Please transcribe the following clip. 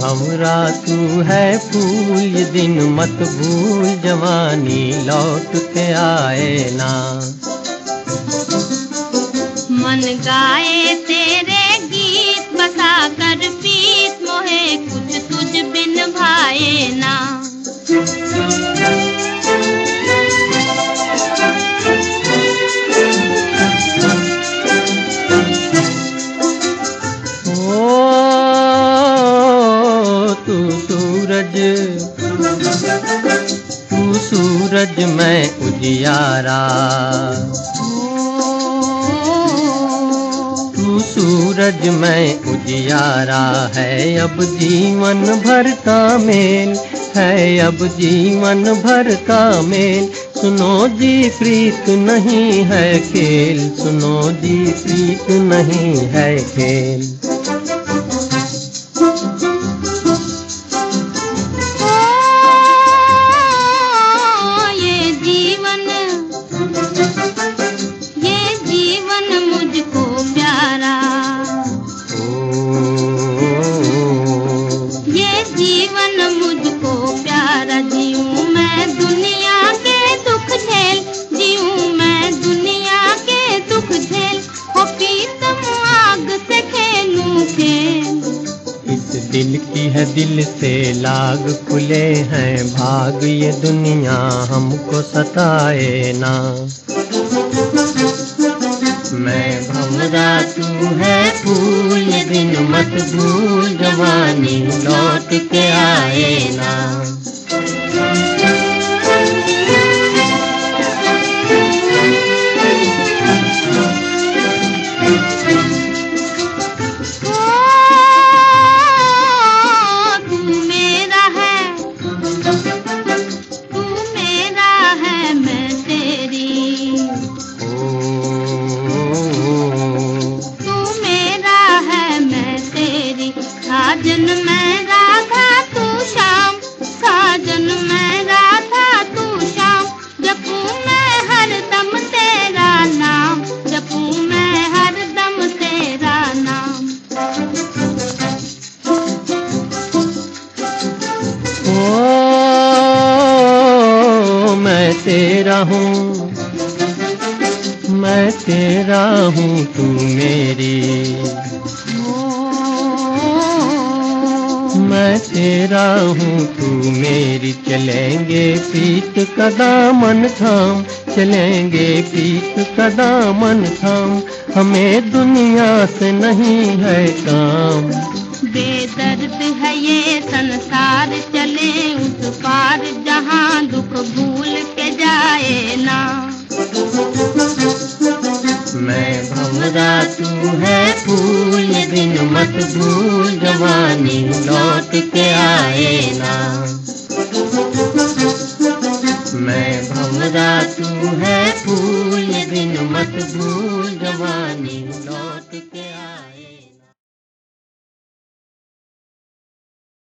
भमरा तू है फूल, ये दिन मत भूल, जवानी लौट के आए ना। मन गाए तेरे उजियारा। तू सूरज में उजियारा है, अब जीवन भर का मेल है, अब जीवन भर का मेल। सुनो जी, प्रीत नहीं है खेल, सुनो जी, प्रीत नहीं है खेल। है दिल से लाग खुले हैं, भाग ये दुनिया हमको सताए ना। मैं भमरा तू है, फूल दिन मत भूल, जवानी लौट के आए ना। साजन मैं राधा, तू शाम साजन मैं राधा, तू शाम जपू मैं हर दम तेरा नाम। जपू मैं हर दम तेरा नाम। ओ, मैं तेरा हूँ। मैं तेरा हूँ, तू मेरी। तेरा हूँ, तू मेरी चलेंगे पीत का दामन थाम। चलेंगे पीत का दामन थाम। हमें दुनिया से नहीं है काम। बेदर्द है ये संसार, चले उस पार। सहरा तू है फूल बिन मत भूल जवानी लौट के आए ना। मैं भमरा तू है फूल बिन मत भूल जवानी लौट के आए